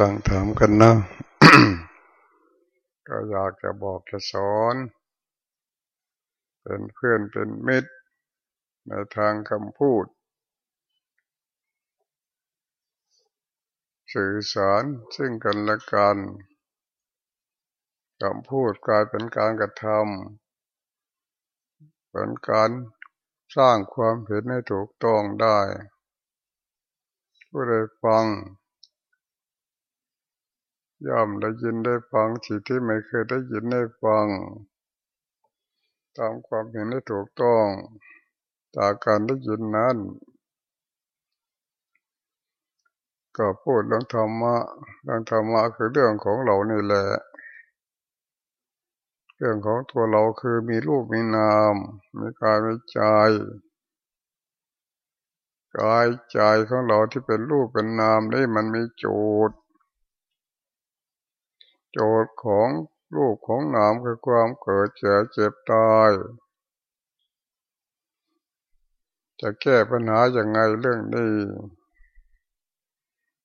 ฟังถามกันนะก็อยากจะบอกจะสอน เป็นเพื่อนเป็นมิตร ในทางคำพูด สื่อสารซึ่งกันและกันคำพูดกลายเป็นการกระทำเป็นการสร้างความเห็นให้ถูกต้องได้ผู้ใดฟัง ย่อมได้ยินได้ฟังสิ่งที่ไม่เคยได้ยินได้ฟัง ตามความเห็นได้ถูกต้อง จากการได้ยินนั้น ก็พูดเรื่องธรรมะเรื่องธรรมะคือเรื่องของเรานี่แหละ เรื่องของตัวเราคือมีรูปมีนาม มีกายมีใจกายใจของเราที่เป็นรูปเป็นนามนี่มันมีจทย์ โจทย์ของรูปของนามคือความเกิดเจ็บเจ็บตาย จะแก้ปัญหาอย่างไงเรื่องนี้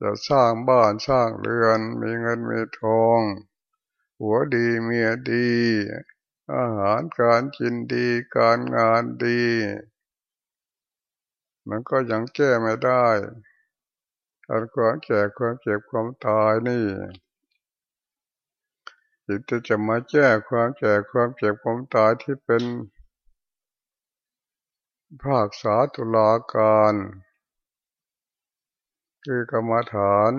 จะสร้างบ้านสร้างเรือน มีเงินมีทอง หัวดีเมียดี อาหารการกินดีการงานดี มันก็ยังแก้ไม่ได้การความแก่ความเจ็บความตายนี่ จิตจะมาแก้ความแก่ความเจ็บความตายที่เป็น ภาคษาตุลาการ คือกรรมฐาน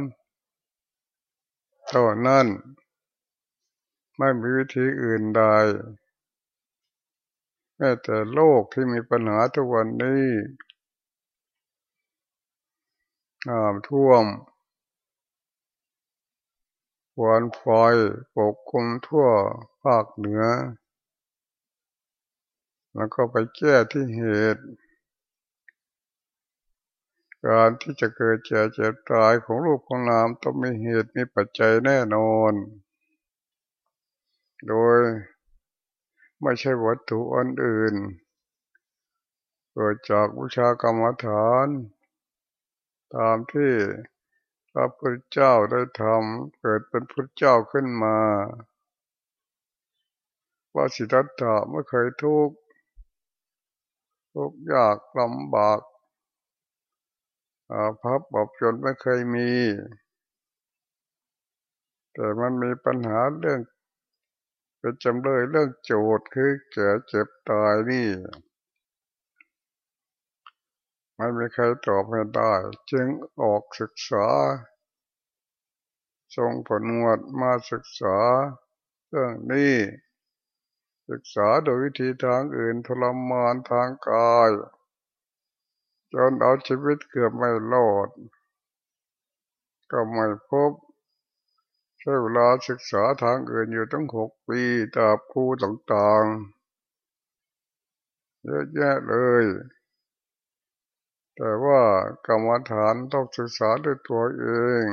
เท่านั้น ไม่มีวิธีอื่นใดแม้แต่โลกที่มีปัญหาทุกวันนี้น้ำท่วม วนไฟปกคลุมทั่วภาคเหนือ แล้วก็ไปแก้ที่เหตุ การที่จะเกิดเจ็บเจ็บตายของรูปของนามต้องมีเหตุมีปัจจัยแน่นอน โดยไม่ใช่วัตถุอันอื่น เกิดจากวิชากรรมฐาน ตามที่ พระพุทธเจ้าได้ทำเกิดเป็นพุทธเจ้าขึ้นมาว่าสิทธัตถะไม่เคยทุกข์ทุกข์ยากลำบากอาภัพบอบจนไม่เคยมี แต่มันมีปัญหาเรื่องเป็นจำเลยเรื่องโจทย์คือแก่เจ็บตายนี่ ไม่มีใครตอบให้ได้ จึงออกศึกษา ทรงผลวดมาศึกษา เรื่องนี้ ศึกษาโดยวิธีทางอื่นทรมานทางกาย จนเอาชีวิตเกือบไม่รอด ก็ไม่พบใช้เวลาศึกษาทางอื่นอยู่ตั้งหกปีตาครูต่างๆเยอะแยะเลย แต่ว่ากรรมฐานต้องศึกษาด้วยตัวเอง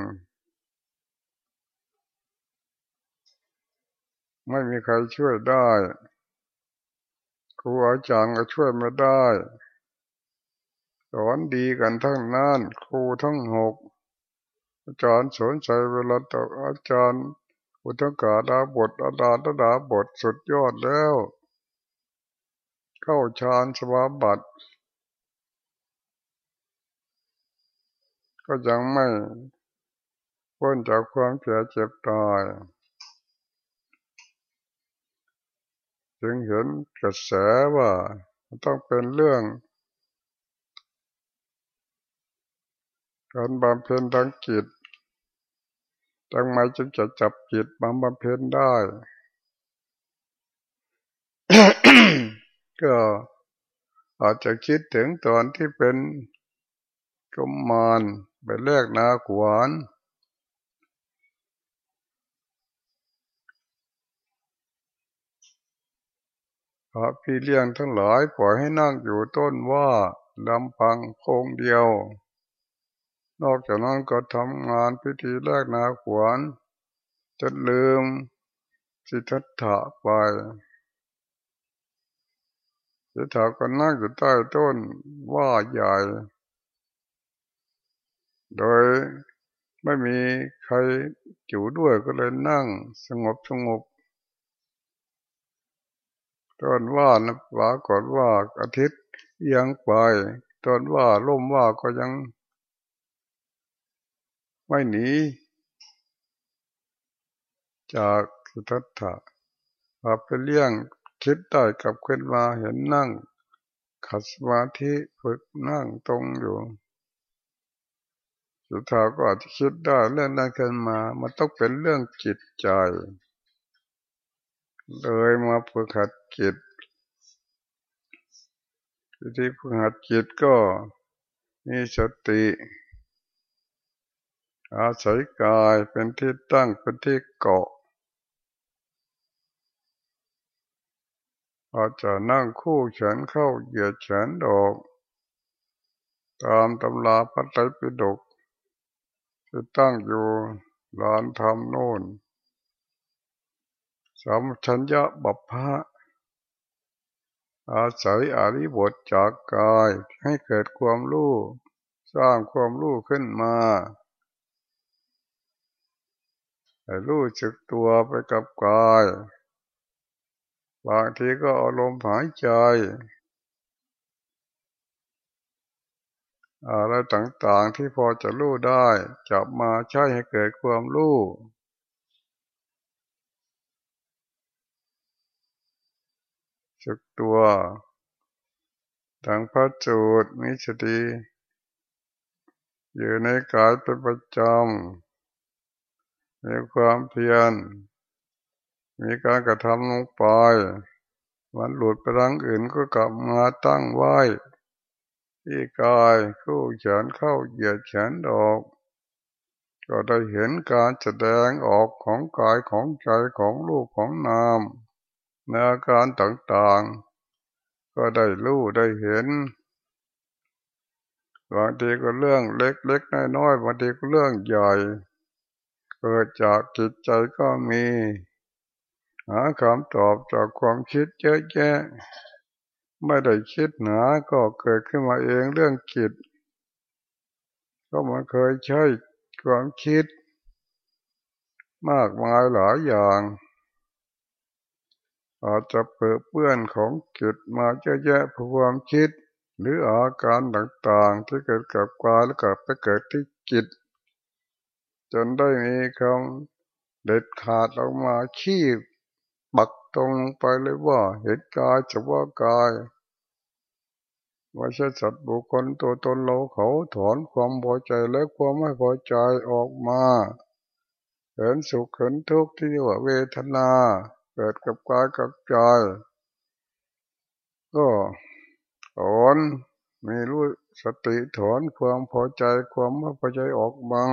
ไม่มีใครช่วยได้ครูอาจารย์ก็ช่วยไม่ได้สอนดีกันทั้งนั้นครูทั้งหกอาจารย์สนใจเวลาตกอาจารย์ อุทกาดาบทอาดาดาบทสุดยอดแล้ว เข้าฌานสมาบัติ ก็ยังไม่พ้นจากความเสียเจ็บตายจึงเห็นกระแสว่าต้องเป็นเรื่อง การบำเพ็ญทางจิตจังไมจึงจะจับจิตมาบำเพ็ญได้ ก็อาจจะคิดถึงตอนที่เป็นกุมาร ไปแลกนาขวานพระพี่เลี้ยงทั้งหลายปล่อยให้นั่งอยู่ต้นว่าลำพังโคงเดียว นอกจากนั้นก็ทำงานพิธีแลกนาขวานจนลืมสิทธัตถะไปสิทธัตถะก็นั่งอยู่ใต้ต้นว่าใหญ่ โดยไม่มีใครอยู่ด้วยก็เลยนั่งสงบสงบตอนว่านะปรากฏว่าอาทิตย์ยังไปตอนว่าล่มว่าก็ยัง ไม่หนีจากสุทัศถะพาไปเลี้ยงคิดได้กับขึ้นมาเห็นนั่งขัดสมาธิฝึกนั่งตรงอยู่ สุดท้ายก็อาจจะคิดได้เรื่องนั้นขึ้นมา มันต้องเป็นเรื่องจิตใจ เลยมาฝึกหัดจิตวิธีฝึกหัดจิตก็มีสติ อาศัยกายเป็นที่ตั้งเป็นที่เกาะอาจจะนั่งคู่แขนเข้าเหยียดแขนดอก ตามตำราพัฒไตรปิฎก จะตั้งอยู่ลานธรรมโน่นสามชัญญะบัพพะอาศัยอริบทจากกายให้เกิดความรู้ สร้างความรู้ขึ้นมาให้รู้จึกตัวไปกับกาย บางทีก็อารมณ์หายใจ อะไรต่างๆที่พอจะรู้ได้จับมาใช้ให้เกิดความรู้สึกตัวทางพระจูดมิสติอยู่ในกายเป็นประจำมีความเพียร มีการกระทำลงไปมันหลุดไปทางอื่นก็กลับมาตั้งไว้ ที่กายคู่แขนเข้าเหยียดแขนออก ก็ได้เห็นการแสดงออกของกายของใจของลูกของนามในอาการต่างๆ ก็ได้รู้ได้เห็นบางทีก็เรื่องเล็กๆน้อยๆบางทีก็เรื่องใหญ่ เกิดจากจิตใจก็มี หาคำตอบจากความคิดเยอะแยะ ไม่ได้คิดหนาก็เกิดขึ้นมาเองเรื่องจิต ก็มันเคยใช้ความคิด มากมายหลายอย่าง อาจจะเปื้อเปื้อนของจิตมาเยอะแยะความคิด หรืออาการต่างๆที่เกิดกับกายแล้วก็ไปเกิดที่จิต จนได้มีคำเด็ดขาดออกมาขี้ปัก ตรงไปเลยว่าเห็นกายเฉพาะกายว่าใช่สัตว์บุคคลตัวตนเราเขาถอนความพอใจและความไม่พอใจออกมาเห็นสุขเห็นทุกข์ที่ว่าเวทนาเกิดกับกายกับใจก็ถอนมีรู้สติถอนความพอใจความไม่พอใจออกมา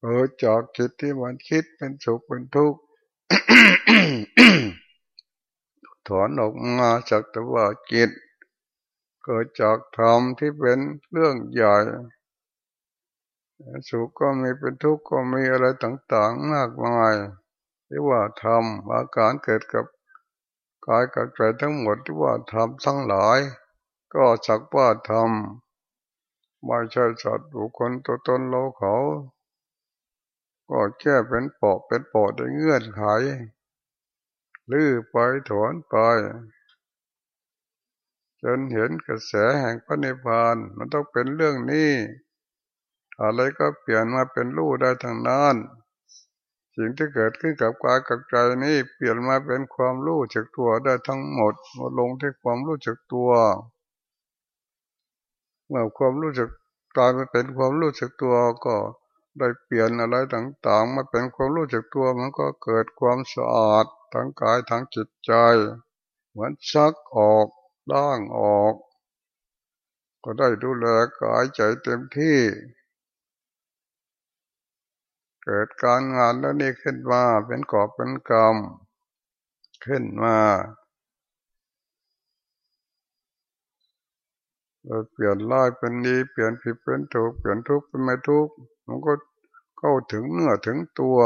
เออจากจิตที่มันคิดเป็นสุขเป็นทุกข์ ถอนออกมาจากตัวจิตเกิดจากธรรมที่เป็นเรื่องใหญ่สุขก็มีเป็นทุกข์ก็มีอะไรต่างๆ มากมายที่ว่าธรรมอาการเกิดกับกายกับใจทั้งหมดที่ว่าธรรมทั้งหลาย ก็สักว่าธรรมไม่ใช่สัตว์บุคคลตัวตนเราเขา ก็แค่เป็นปอกเป็นปอกได้เงื่อนไข ลื้อไปถอนไปจนเห็นกระแสแห่งพระนิพพานมันต้องเป็นเรื่องนี้ อะไรก็เปลี่ยนมาเป็นรูได้ทางนั้น สิ่งที่เกิดขึ้นกับกายกับใจนี้เปลี่ยนมาเป็นความรู้จักตัวได้ทั้งหมดมาลงที่ความรู้จักตัว เมื่อความรู้จักกลายมาเป็นความรู้จักตัวก็ได้เปลี่ยนอะไรต่างๆ มาเป็นความรู้จักตัวมันก็เกิดความสะอาด ทั้งกายทั้งจิตใจ เหมือนชักออกล่างออก ก็ได้ดูแลกายใจเต็มที่ เกิดการงานแล้วนี่ขึ้นมาเป็นกอบเป็นกรรม ขึ้นมาเราเปลี่ยนร้ายเป็นดีเปลี่ยนผิดเป็นถูกเปลี่ยนทุกข์เป็นไม่ทุกข์มันก็เข้าถึงเนื้อถึงตัว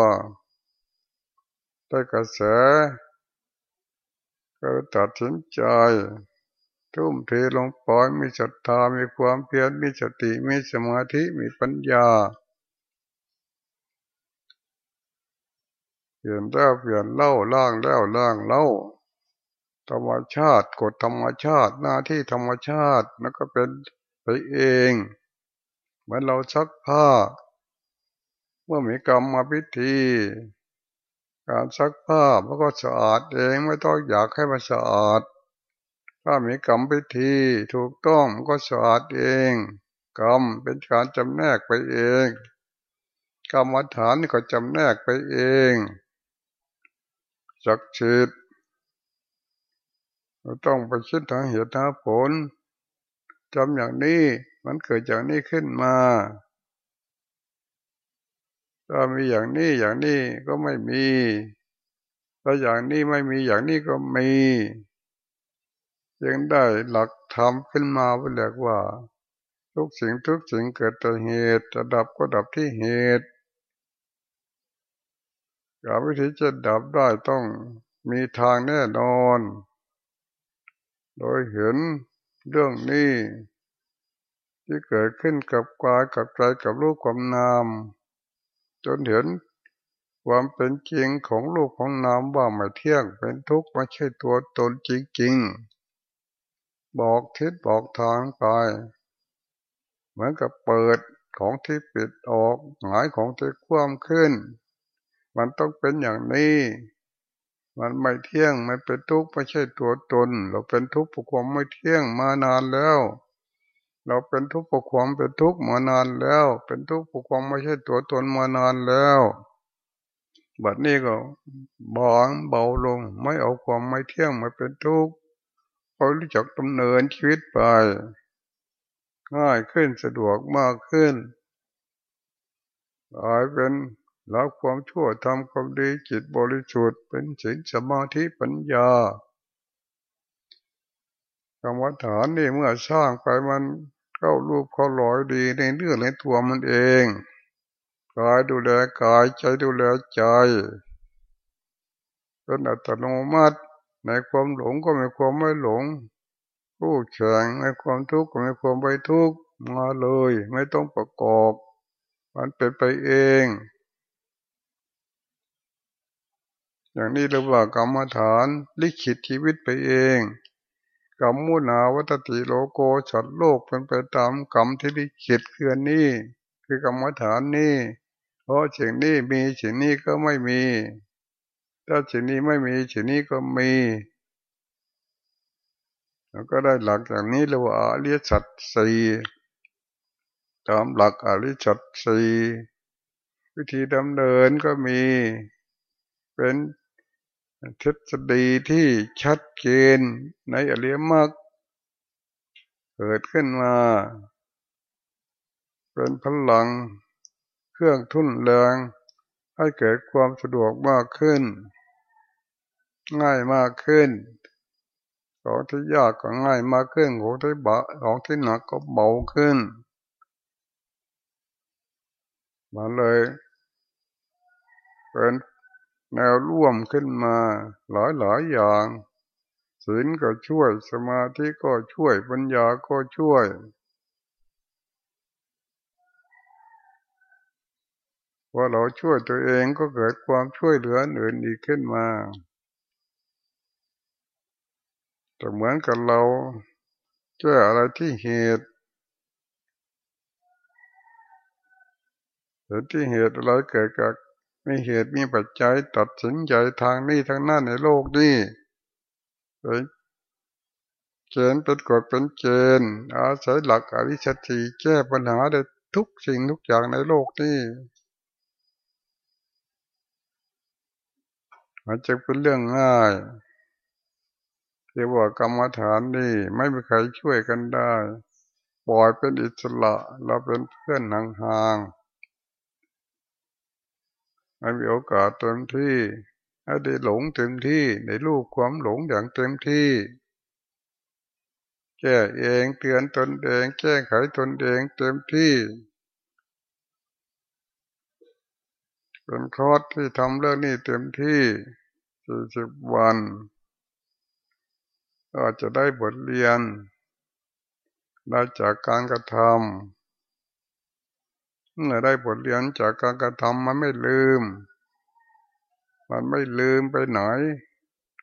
ได้กระแสก็ตัดสินใจ ทุ่มเทลงป่อยมีศรัทธามีความเพียรมีสติมีสมาธิมีปัญญาเปลี่ยนแล้วเปลี่ยนเล่าล่างแล้วล่างเล่าธรรมชาติกฎธรรมชาติหน้าที่ธรรมชาติมันก็เป็นไปเองเหมือนเราชักผ้า เมื่อมีกรรมมาพิธี การซักผ้ามันก็สะอาดเองไม่ต้องอยากให้มันสะอาด ถ้ามีกรรมพิธีถูกต้องมันก็สะอาดเอง กรรมเป็นการจำแนกไปเองกรรมฐานนี่ก็จำแนกไปเองจักชิดเราต้องไปคิดทางเหตุทางผลจำอย่างนี้มันเกิดจากนี้ขึ้นมา ถ้ามีอย่างนี้อย่างนี้ก็ไม่มี ถ้าอย่างนี้ไม่มีอย่างนี้ก็มียังได้หลักธรรมขึ้นมาเรียกว่า ทุกสิ่งทุกสิ่งเกิดแต่เหตุจะดับก็ดับที่เหตุการวิธีจะดับได้ต้องมีทางแน่นอน โดยเห็นเรื่องนี้ ที่เกิดขึ้นกับกายกับใจกับรูปความนาม จนเห็นความเป็นจริงของรูปของนามว่าไม่เที่ยงเป็นทุกข์ไม่ใช่ตัวตนจริงๆ บอกทิศบอกทางไป เหมือนกับเปิดของที่ปิดออกหงายของที่คว่ำขึ้น มันต้องเป็นอย่างนี้ มันไม่เที่ยงไม่เป็นทุกข์ไม่ใช่ตัวตน เราเป็นทุกข์เพราะความไม่เที่ยงมานานแล้ว เราเป็นทุกข์เพราะความเป็นทุกข์มานานแล้ว เป็นทุกข์เพราะความไม่ใช่ตัวตนมานานแล้วบัดนี้ก็บางเบาลง ไม่เอาความไม่เที่ยงมาเป็นทุกข์เารู้จักดำเนินชีวิตไป ง่ายขึ้นสะดวกมากขึ้นกลายเป็นละความชั่วทำความดีจิตบริสุทธิ์เป็นศีลสมาธิปัญญากรรมฐานนี่เมื่อสร้างไปมัน เข้ารูปเข้าลอยดีในเรื่องในตัวมันเองกายดูแลกายใจดูแลใจเป็นอัตโนมัติในความหลงก็มีความไม่หลงผู้แข่งในความทุกข์ก็มีความไม่ทุกข์มาเลย ไม่ต้องประกอบ มันเป็นไปเอง อย่างนี้เรียกว่ากรรมฐานลิขิตชีวิตไปเอง กรรมมุนาวัตติโลโกฉัดโลกเป็นไปตามกรรมที่ลิขิตคือนี่คือกรรมฐานนี่เพราะสิ่งนี้มีสิ่งนี้ก็ไม่มีถ้าสิ่งนี้ไม่มีสิ่งนี้ก็มีแล้วก็ได้หลักอย่างนี้เรียกว่าอริยสัจสี่ตามหลักอริยสัจสี่วิธีดำเนินก็มี เป็น ทฤษฎีที่ชัดเจนในอริยมรรคเกิดขึ้นมา เป็นพลังเครื่องทุ่นแรงให้เกิดความสะดวกมากขึ้น ง่ายมากขึ้น ของที่ยากก็ง่ายมากขึ้นของที่บะของที่หนักก็เบาขึ้นมาเลยเป็น แนวร่วมขึ้นมาหลายหลายอย่างศีลก็ช่วย สมาธิก็ช่วย ปัญญาก็ช่วย ว่าเราช่วยตัวเองก็เกิดความช่วยเหลืออื่นอีกขึ้นมาแต่เหมือนกับเราช่วยอะไรที่เหตุเหตุที่เหตุอะไรเกิดกับ มีเหตุมีปัจจัยตัดสินใจทางนี้ทางนั้นในโลกนี้เป็นเกณฑ์เป็นกฎเป็นเกณฑ์อาศัยหลักอริชติแก้ปัญหาได้ทุกสิ่งทุกอย่างในโลกนี้มันจะเป็นเรื่องง่ายเรียกว่ากรรมฐานนี่ไม่มีใครช่วยกันได้ ปล่อยเป็นอิสระเราเป็นเพื่อนห่างๆ ให้มีโอกาสเต็มที่ให้ได้หลงเต็มที่ในลูกความหลงอย่างเต็มที่แก้เองเตือนตนเองแก้ไขตนเองเต็มที่เป็นคอร์สที่ทำเรื่องนี้เต็มที่สี่สิบวันก็จะได้บทเรียนได้จากการกระทำ ได้บทเรียนจากการกระทำมันไม่ลืม มันไม่ลืมไปไหน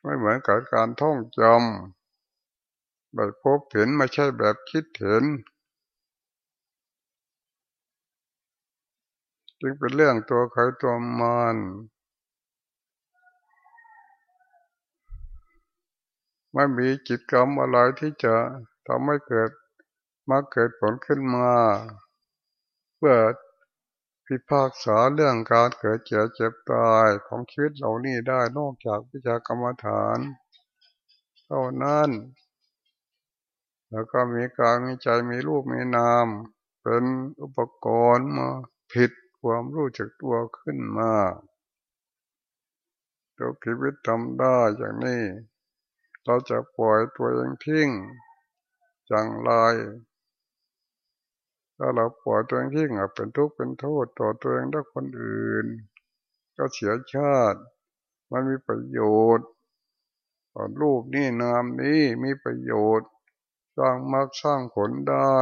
ไม่เหมือนกับการท่องจำแบบพบเห็นไม่ใช่แบบคิดเห็น จึงเป็นเรื่องตัวใครตัวมันไม่มีจิตกรรมอะไรที่จะทำให้เกิดมาเกิดผลขึ้นมา เพื่อ พิพากษาเรื่องการเกิดเจ็บเจ็บตายของชีวิตเรานี่ได้นอกจากวิชากรรมฐานเท่านั้น แล้วก็มีการมีใจมีรูปมีนาม เป็นอุปกรณ์มาผิดความรู้จักตัวขึ้นมาตัวชีวิตทำได้อย่างนี้ เราจะปล่อยตัวเองทิ้งจังไร ถ้าเราปล่อยตัวเองทิ้งเป็นทุกข์เป็นโทษต่อตัวเองและคนอื่น ก็เสียชาติ มันมีประโยชน์รูปนี่นามนี้มีประโยชน์สร้างมรรคสร้างผลได้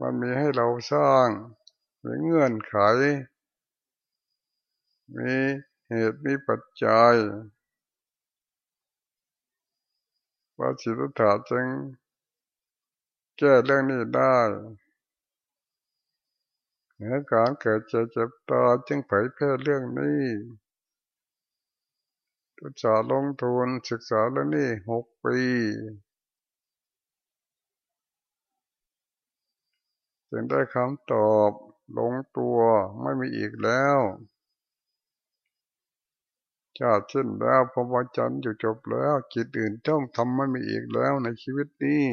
มันมีให้เราสร้างมีเงื่อนไข มีเหตุมีปัจจัยว่าสิทธัตถะจึง แก้เรื่องนี้ได้เหนือการเกิดเจ็บเจ็บตาจึงเผยแพร่เรื่องนี้ตุจาลงทุนศึกษาเรื่องนี้หกปีจึงได้คำตอบลงตัวไม่มีอีกแล้วชาติสิ้นแล้วพรหมจรรย์อยู่จบแล้วจิตอื่นต้องทำไม่มีอีกแล้วในชีวิตนี้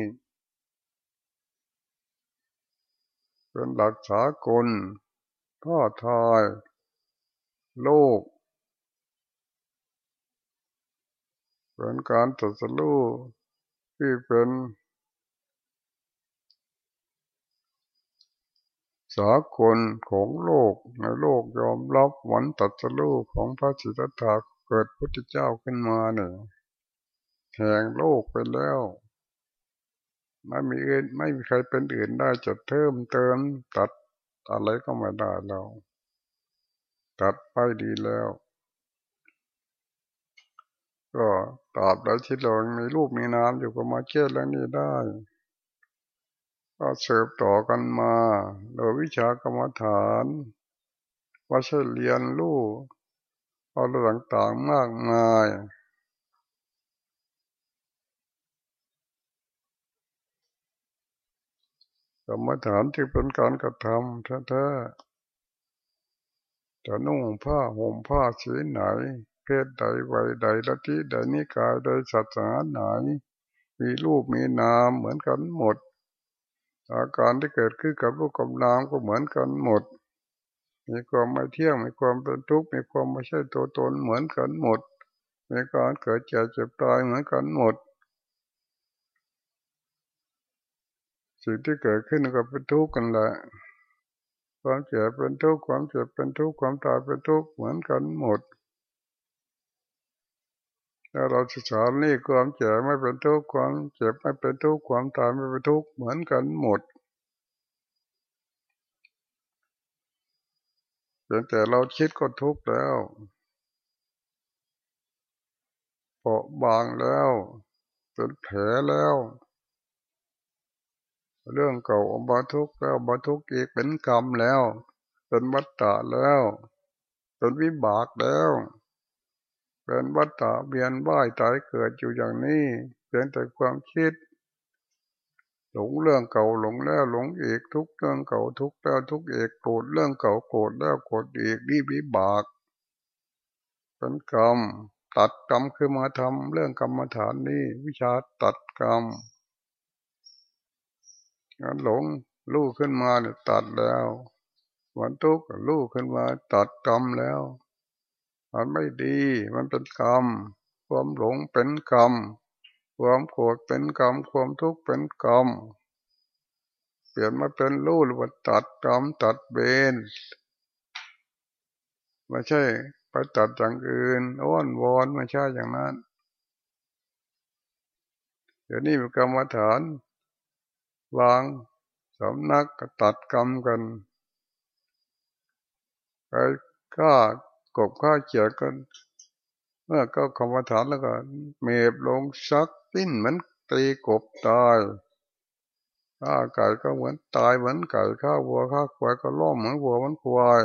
เป็นหลักษากลท้อทาย โลก เป็นการตัดสู้ที่เป็นสากลของโลกในโลกยอมรับวันตัดสู้ของพระสิทธัตถะเกิดพุทธเจ้าขึ้นมาเนี่ยแห่งโลกไปแล้ว ไม่มีอื่นไม่มีใครเป็นอื่นได้จะเพิ่มเติมตัดอะไรก็ไม่ได้เราตัดไปดีแล้ว ก็ตอบได้ที่เรามีรูปมีน้ำอยู่ก็มาเชื่อเรื่องนี้ได้ ก็เสิร์ฟต่อกันมา โดยวิชากรรมฐานว่าใช่เรียนรู้อะไรต่างๆมากมาย กรรมฐานที่เป็นการกระทำแท้ๆจะนุ่งผ้าห่มผ้าสีไหน เพศใดวัยใดละที่ใดนิกายใดศาสนาไหน มีรูปมีนามเหมือนกันหมด อาการที่เกิดขึ้นกับรูปกับนามก็เหมือนกันหมด มีความไม่เที่ยงมีความเป็นทุกข์มีความไม่ใช่ตัวตนเหมือนกันหมดมีการเกิดเจ็บเจ็บตายเหมือนกันหมด สิ่งที่เกิดขึ้นก็เป็นทุกข์กันแหละความเจ็บเป็นทุกข์ความเจ็บเป็นทุกข์ความตายเป็นทุกข์เหมือนกันหมดถ้าเราศึกษานี่ความเจ็บไม่เป็นทุกข์ความเจ็บไม่เป็นทุกข์ความตายไม่เป็นทุกข์เหมือนกันหมดเพียงแต่เราคิดก็ทุกข์แล้วเปราะบางแล้วเป็นแผลแล้ว เรื่องเก่าบาทุกแล้วบาทุกอีกเป็นกรรมแล้ว เป็นวัฏฏะแล้วเป็นวิบากแล้วเป็นวัฏฏะเบียนว่ายตายเกิดอยู่อย่างนี้เพียงแต่ความคิด หลงเรื่องเก่าหลงแล้วหลงอีกทุกเรื่องเก่าทุกแล้วทุกเอกโกรธเรื่องเก่าโกรธแล้วโกรธอีกนี่วิบากเป็นกรรมตัดกรรมคือมาทำเรื่องกรรมฐานนี่วิชาตัดกรรม งานหลงลู่ขึ้นมาเนี่ยตัดแล้ววันทุกข์ลู่ขึ้นมา ตัดกรรมแล้ว มันไม่ดี มันเป็นกรรมความหลงเป็นกรรมความโกรธเป็นกรรมความทุกข์เป็นกรรมเปลี่ยนมาเป็นรู้หรือว่าตัดกรรมตัดเบนไม่ใช่ไปตัดอย่างอื่นอ้อนวอนไม่ใช่อย่างนั้นเดี๋ยวนี้มีกรรมฐาน วางสำนักตัดกรรมกันไปฆ่ากบข้าเขียกันเมื่อก็คำว่าฐานแล้วก็เมบลงซักติ้นเหมือนตีกบตายข้าไก่ก็เหมือนตายเหมือนไก่ข้าวัวข้าควายก็ล้มเหมือนวัวเหมือนควาย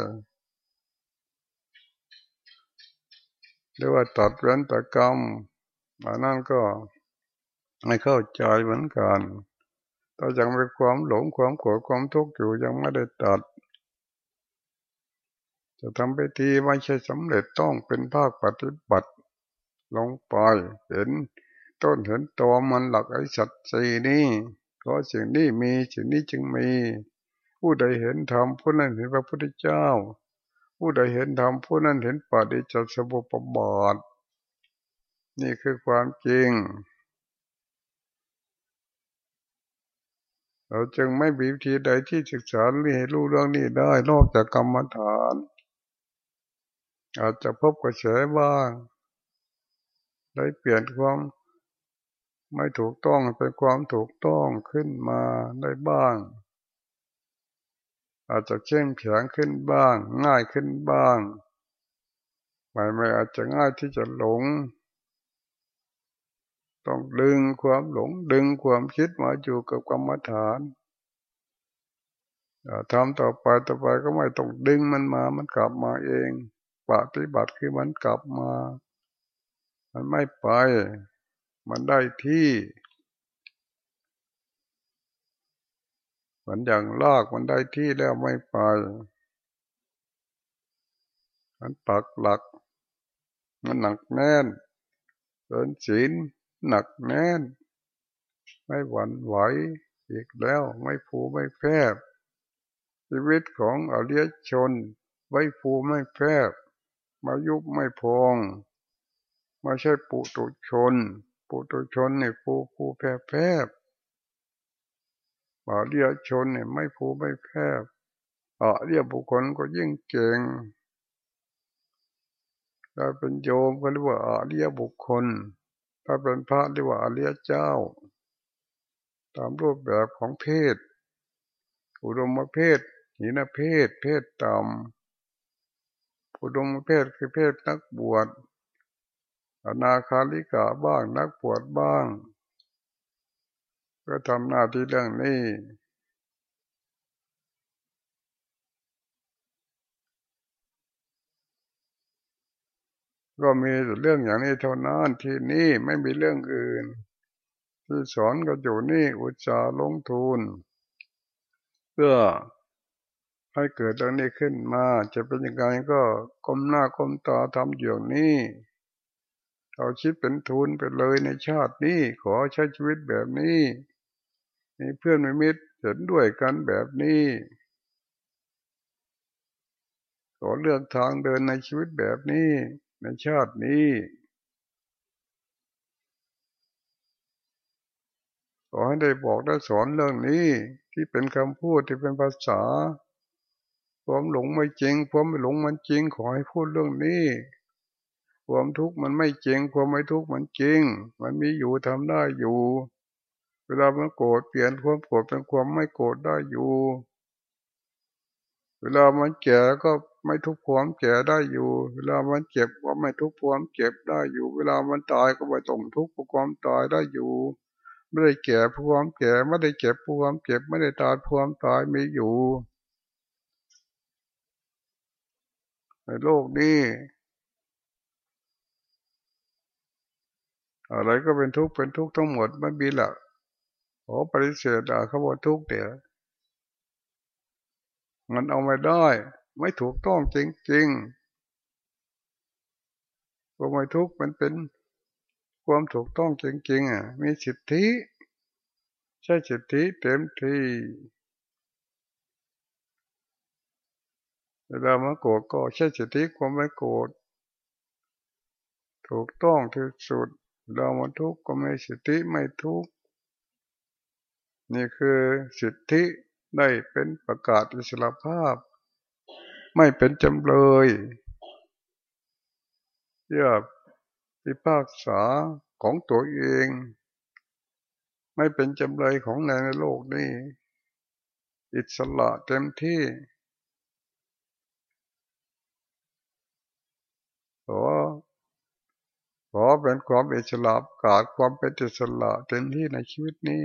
เรียกว่าตัดเว้นแต่กรรมอันนั้นก็ไม่เข้าใจเหมือนกัน แต่ยังเป็นความหลงความโกรธความทุกข์อยู่ยังไม่ได้ตัด จะทำไปทีไม่ใช่สำเร็จต้องเป็นภาคปฏิบัติ ลงไปเห็นต้นเห็นตัวมันหลักไอ้สัตสีนี่เพราะสิ่งนี้มีสิ่งนี้จึงมี ผู้ใดเห็นธรรมผู้นั้นเห็นพระพุทธเจ้า ผู้ใดเห็นธรรมผู้นั้นเห็นปฏิจจสมุปบาทนี่คือความจริง เราจึงไม่มีวิธีใดที่ศึกษาเรียนรู้เรื่องนี้ได้นอกจากกรรมฐาน อาจจะพบกระแสบ้าง ได้เปลี่ยนความไม่ถูกต้องเป็นความถูกต้องขึ้นมาได้บ้าง อาจจะเข้มแข็งขึ้นบ้าง ง่ายขึ้นบ้างไม่ไม่อาจจะง่ายที่จะหลง ต้องดึงความหลง ดึงความคิดมาอยู่กับกรรมฐานทำต่อไปต่อไปก็ไม่ต้องดึงมันมา มันกลับมาเองปฏิบัติคือมันกลับมา มันไม่ไป มันได้ที่มือนอย่างลากมันได้ที่แล้วไม่ไป มันปักหลัก มันหนักแน่นเดินศีล หนักแน่น ไม่หวั่นไหวอีกแล้วไม่ผูไม่แพบชีวิตของอริยชนไว้ผูไม่แพบมายุบไม่พองไม่ใช่ปุตุชน ปุตุชนเนี่ยผูผูแพบแพบอริยชนเนี่ยไม่ผูไม่แพบอริยบุคคลก็ยิ่งเก่งถ้าเป็นโยมก็เรียกว่าอริยบุคคล ถ้าเป็นพระเรียกว่าอริยเจ้า ตามรูปแบบของเพศ อุดมเพศหินเพศ เพศต่ำอุดมเพศคือเพศนักบวชอนาคาลิกาบ้างนักบวชบ้าง ก็ทำหน้าที่เรื่องนี้ ก็มีแต่เรื่องอย่างนี้เท่านั้นที่นี่ไม่มีเรื่องอื่น ที่สอนก็อยู่นี่อุตสาห์ลงทุน เพื่อให้เกิดเรื่องนี้ขึ้นมา จะเป็นยังไงก็ก้มหน้าก้มตาทำอย่างนี้เอาชิดเป็นทุนไปเลยในชาตินี้ขอใช้ชีวิตแบบนี้มีเพื่อนมีมิตรเห็นด้วยกันแบบนี้ขอเลือกทางเดินในชีวิตแบบนี้ ในชาตินี้ขอให้ได้บอกได้สอนเรื่องนี้ที่เป็นคำพูดที่เป็นภาษาความหลงไม่จริงความไม่หลงมันจริง ขอให้พูดเรื่องนี้ ความทุกข์มันไม่จริง ความไม่ทุกข์มันจริง มันมีอยู่ทำได้อยู่ เวลามันโกรธเปลี่ยนความโกรธเป็นความไม่โกรธได้อยู่ เวลามันแก่ก็ไม่ทุกข์ความแก่ได้อยู่ เวลามันเจ็บก็ไม่ทุกข์ความเจ็บได้อยู่ เวลามันตายก็ไม่ต้องทุกข์ความตายได้อยู่ ไม่ได้แก่ความแก่ไม่ได้เจ็บความเจ็บไม่ได้ตายความตายมีอยู่ในโลกนี้อะไรก็เป็นทุกข์เป็นทุกข์ทั้งหมดไม่มีหลักโอ้ปฏิเสธอะเขาบอกทุกข์เดี๋ยว มันเอาไม่ได้ ไม่ถูกต้องจริงๆความไม่ทุกข์มันเป็นความถูกต้องจริงๆอะมีสิทธิใช่สิทธิเต็มที่เวลามาโกรธก็ใช่สิทธิความไม่โกรธถูกต้องที่สุดเรามาทุกข์ก็ไม่สิทธิไม่ทุกข์นี่คือสิทธิ ได้เป็นประกาศอิสรภาพ ไม่เป็นจำเลยเพื่อพิพากษาของตัวเอง ไม่เป็นจำเลยของในโลกนี้ อิสระเต็มที่ขอขอเป็นความอิสระขาดความเป็นอิสระเต็มที่ในชีวิตนี้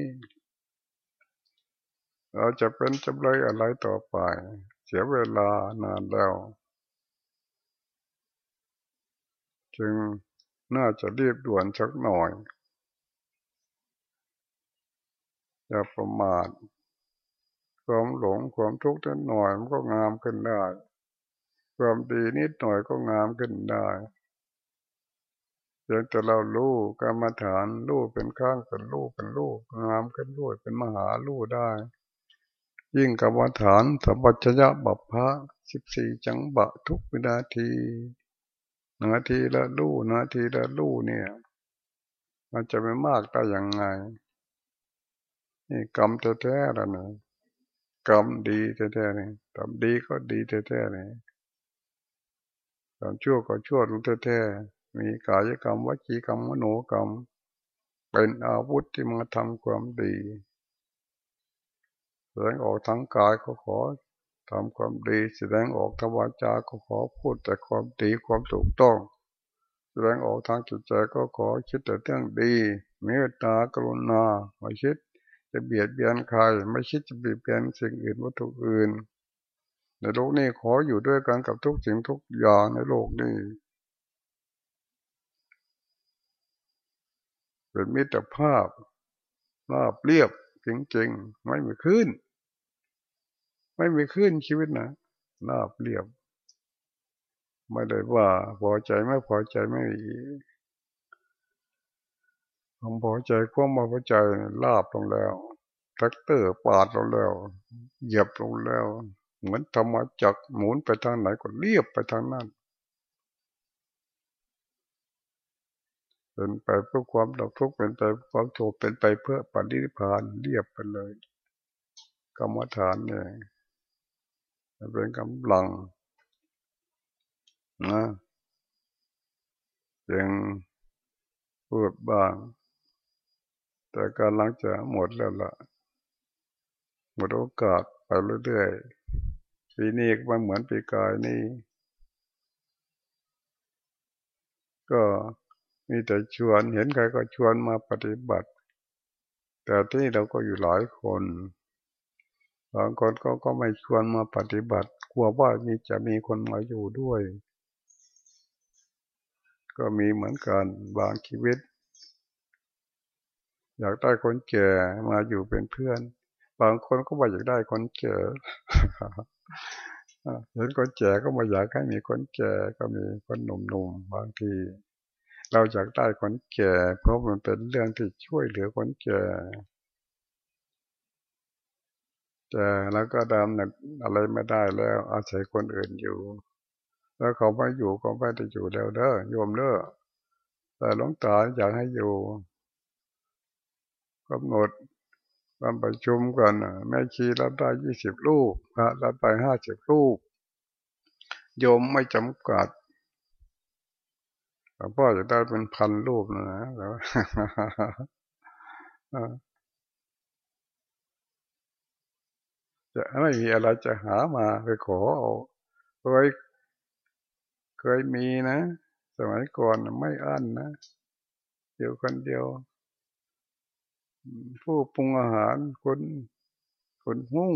เราจะเป็นจำเลยอะไรต่อไป เสียเวลานานแล้ว จึงน่าจะรีบด่วนสักหน่อยอย่าประมาทความหลงความทุกข์นิดหน่อยมันก็งามขึ้นได้ ความดีนิดหน่อยก็งามขึ้นได้เพียงแต่เรารู้กรรมฐานรู้เป็นข้างเป็นรูปเป็นรูปงามขึ้นรูปเป็นมหารู้ได้ ยิ่งกรรมฐานสัมปชัญญะบัพพะสิบสี่จังบะทุกวินาที นาทีละรู้นาทีละรู้เนี่ย มันจะไม่มากได้อย่างไง นี่กรรมแท้ๆแล้วนะกรรมดีแท้ๆนี่ทำดีก็ดีแท้ๆนี่ทำชั่วก็ชั่วรู้แท้ๆมีกายกรรมวจีกรรมมโนกรรม เป็นอาวุธที่มาทำความดี แสดงออกทางกายก็ขอทำความดี แสดงออกทางวาจาก็ขอพูดแต่ความดีความถูกต้อง แสดงออกทางจิตใจก็ขอคิดแต่เรื่องดีเมตตากรุณาไม่คิดจะเบียดเบียนใคร ไม่คิดจะเบียดเบียนสิ่งอื่นวัตถุอื่น ในโลกนี้ขออยู่ด้วยกันกับทุกสิ่งทุกอย่างในโลกนี้เป็นมิตรภาพราบเรียบจริงๆ ไม่มีขึ้น ไม่มีขึ้นชีวิตนะราบเรียบ ไม่ได้ว่าพอใจไม่พอใจไม่ความพอใจความไม่พอใจราบลงแล้วแทรกเตอร์ปาดลงแล้ว เหยียบลงแล้ว เหมือนธรรมจักรหมุนไปทางไหนก็เรียบไปทางนั้นเป็นไปเพื่อความดับทุกข์เป็นไปเพื่อความโศกเป็นไปเพื่อพระนิพพานเรียบไปเลย กรรมฐานเนี่ย เป็นกำลังนะยังพูดบ้าง แต่การลังจะหมดแล้วล่ะ หมดโอกาสไปเรื่อยๆปีนี้มันเหมือนปีกายนี่ ก็มีแต่ชวนเห็นใครก็ชวนมาปฏิบัติ แต่ที่เราก็อยู่หลายคน บางคนก็ก็ไม่ชวนมาปฏิบัติ กลัวว่ามีจะมีคนมาอยู่ด้วย ก็มีเหมือนกันบางชีวิต อยากได้คนแก่มาอยู่เป็นเพื่อน บางคนก็ว่าอยากได้คนแก่เห็นคนแก่ก็มาอยากให้มีคนแก่ก็มีคนหนุ่มๆบางที เราอยากได้คนแก่เพราะมันเป็นเรื่องที่ช่วยเหลือคนแก่ แต่แล้วก็ดำอะไรไม่ได้แล้ว อาศัยคนอื่นอยู่ แล้วเขาไม่อยู่ก็ไม่ได้อยู่แล้วเด้อโยมเด้อแต่หลวงตาอยากให้อยู่กำหนดการประชุมกันแม่ชีรับได้ยี่สิบลูกพระรับไปห้าสิบลูกโยมไม่จำกัดหลวงพ่อจะได้เป็นพันรูปนะแล้ว จะไม่มีอะไรจะหามาไปขอเอาเคยเคยมีนะ สมัยก่อนไม่อั้นนะเดียวคนเดียว ผู้ปรุงอาหารคนคนหุ้ง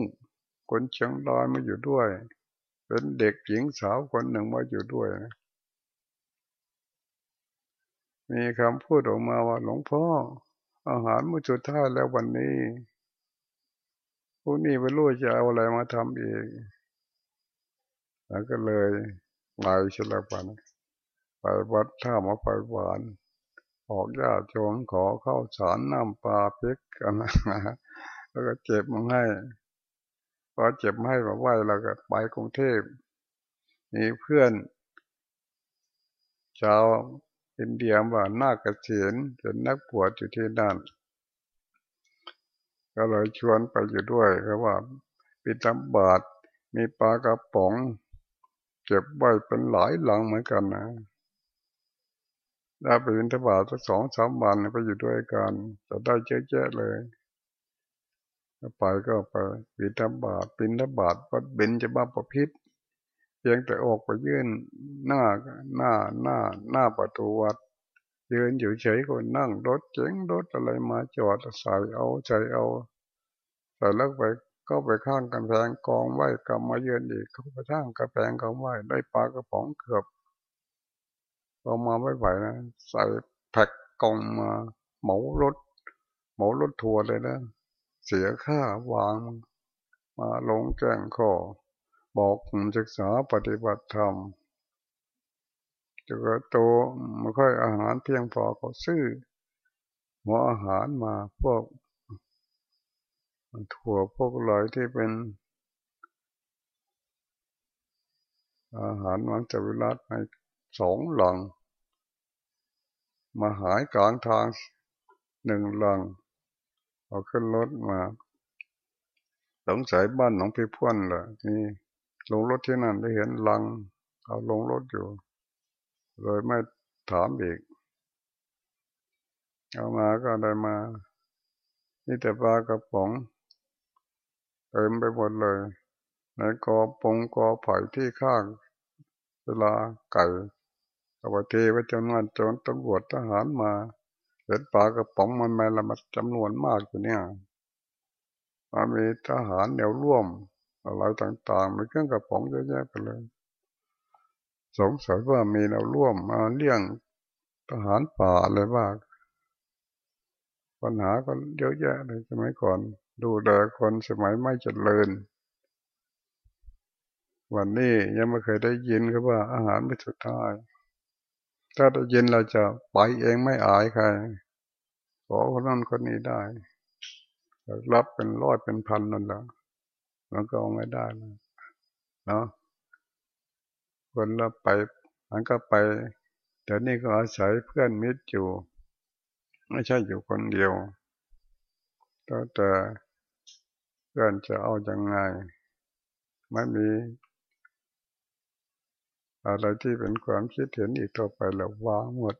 คนเชียงรายมาอยู่ด้วย เป็นเด็กหญิงสาวคนหนึ่งมาอยู่ด้วยนะมีคำพูดออกมาว่าหลวงพ่ออาหารมื้อสุดท้ายแล้ววันนี้ พวกนี้ไม่รู้จะเอาอะไรมาทำเองแล้วก็เลยไปชลปันไปวัดท่ามาไปหวานออกญาติโยมขอเข้าสารน้ำปลาเพกกันนะแล้วก็เจ็บมาให้พอเจ็บให้มาไหวแล้วก็ไปกรุงเทพมีเพื่อนชาวอินเดียว่านาเกษียณเป็นนักบวชอยู่ที่นั่น ก็เลยชวนไปอยู่ด้วยเพราะว่าปิตบาทมีปลากระป๋อง เก็บไว้เป็นหลายหลังเหมือนกันนะได้ไปบินทบาทสักสองสามวันไปอยู่ด้วยกันจะได้เยอะแยะเลยไปก็ไปปินทบาทปินทบาทวัดเบนจะบ้าประพิษเพียงแต่ออกไปยื่นหน้าหน้าหน้าหน้าประตูวัด ยืนอยู่เฉยก็นั่งรถเจ๋งรถอะไรมาจอดใส่เอาใจเอาใส่แล้วไปก็ไปข้างกันแพงกองไว้กลับมาเยือนอีกเขาไปข้างกระแพงกองไว้ได้ปลากระป๋องเกือบเอามาไม่ไหวนะใส่แพ็กกองมาเหมารถเหมารถทัวร์เลยนะเสียค่าวางมาลงแจ้งข้อบอกผมศึกษาปฏิบัติธรรม จะก็โตไม่ค่อยอาหารเพียงพอก็ซื้อหัวอาหารมาพวกถั่วพวกลอยที่เป็น อาหารมันจะวิรัตในสองหลัง มาหายกลางทางหนึ่งหลังเอาขึ้นรถมาสงสัยบ้านของพี่พ่วนแหละนี่ลงรถที่นั่นไปเห็นลัง เอาลงรถอยู่ เลยไม่ถามอีก เอามาก็ได้มา นี่แต่ปลากระป๋องเต็มไปหมดเลย ในกอปงกอไผ่ที่ข้าง เวลาไก่กบเทไปจนวันจนตำรวจทหารมาเห็นปลากระป๋องมันมาละมันจำนวนมากอยู่เนี่ยมันมีทหารแนวร่วมอะไรต่างๆมีเครื่องกระป๋องเยอะแยะไปเลย สงสัยว่ามีแนวร่วมมาเลี้ยงทหารป่าอะไรบ้างปัญหาก็เยอะแยะเลยสมัยก่อน ดูแลคนสมัยไม่เจริญ วันนี้ยังไม่เคยได้ยินครับว่าอาหารไม่สุดท้าย ถ้าได้ยินเราจะไปเองไม่อายใครขอคนนั้นคนนี้ได้รับเป็นร้อยเป็นพันนั่นแหละมันก็เอาไม่ได้นะเนาะ คนเราไปมันก็ไปเดี๋ยวนี้ก็อาศัยเพื่อนมิตรอยู่ ไม่ใช่อยู่คนเดียวแต่เพื่อนจะเอาอยัางไงไม่มี อะไรที่เป็นความคิดเห็นอีกต่อไปแล้ววางหมด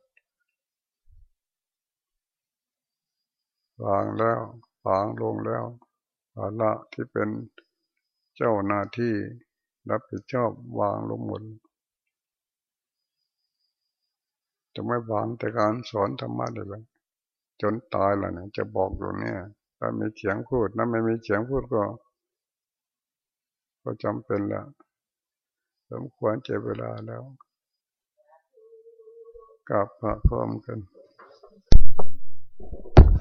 วางแล้ววางลงแล้วภาระที่เป็นเจ้าหน้าที่ รับผิดชอบวางลงหมดจะไม่วางแต่การสอนธรรมะเลยจนตายแล้วเนี่ยจะบอกอยู่เนี่ย ถ้ามีเสียงพูดถ้าไม่มีเสียงพูดก็ ก็จำเป็นแล้วสมควรเจ็บเวลาแล้วกลับพระพร้อมกัน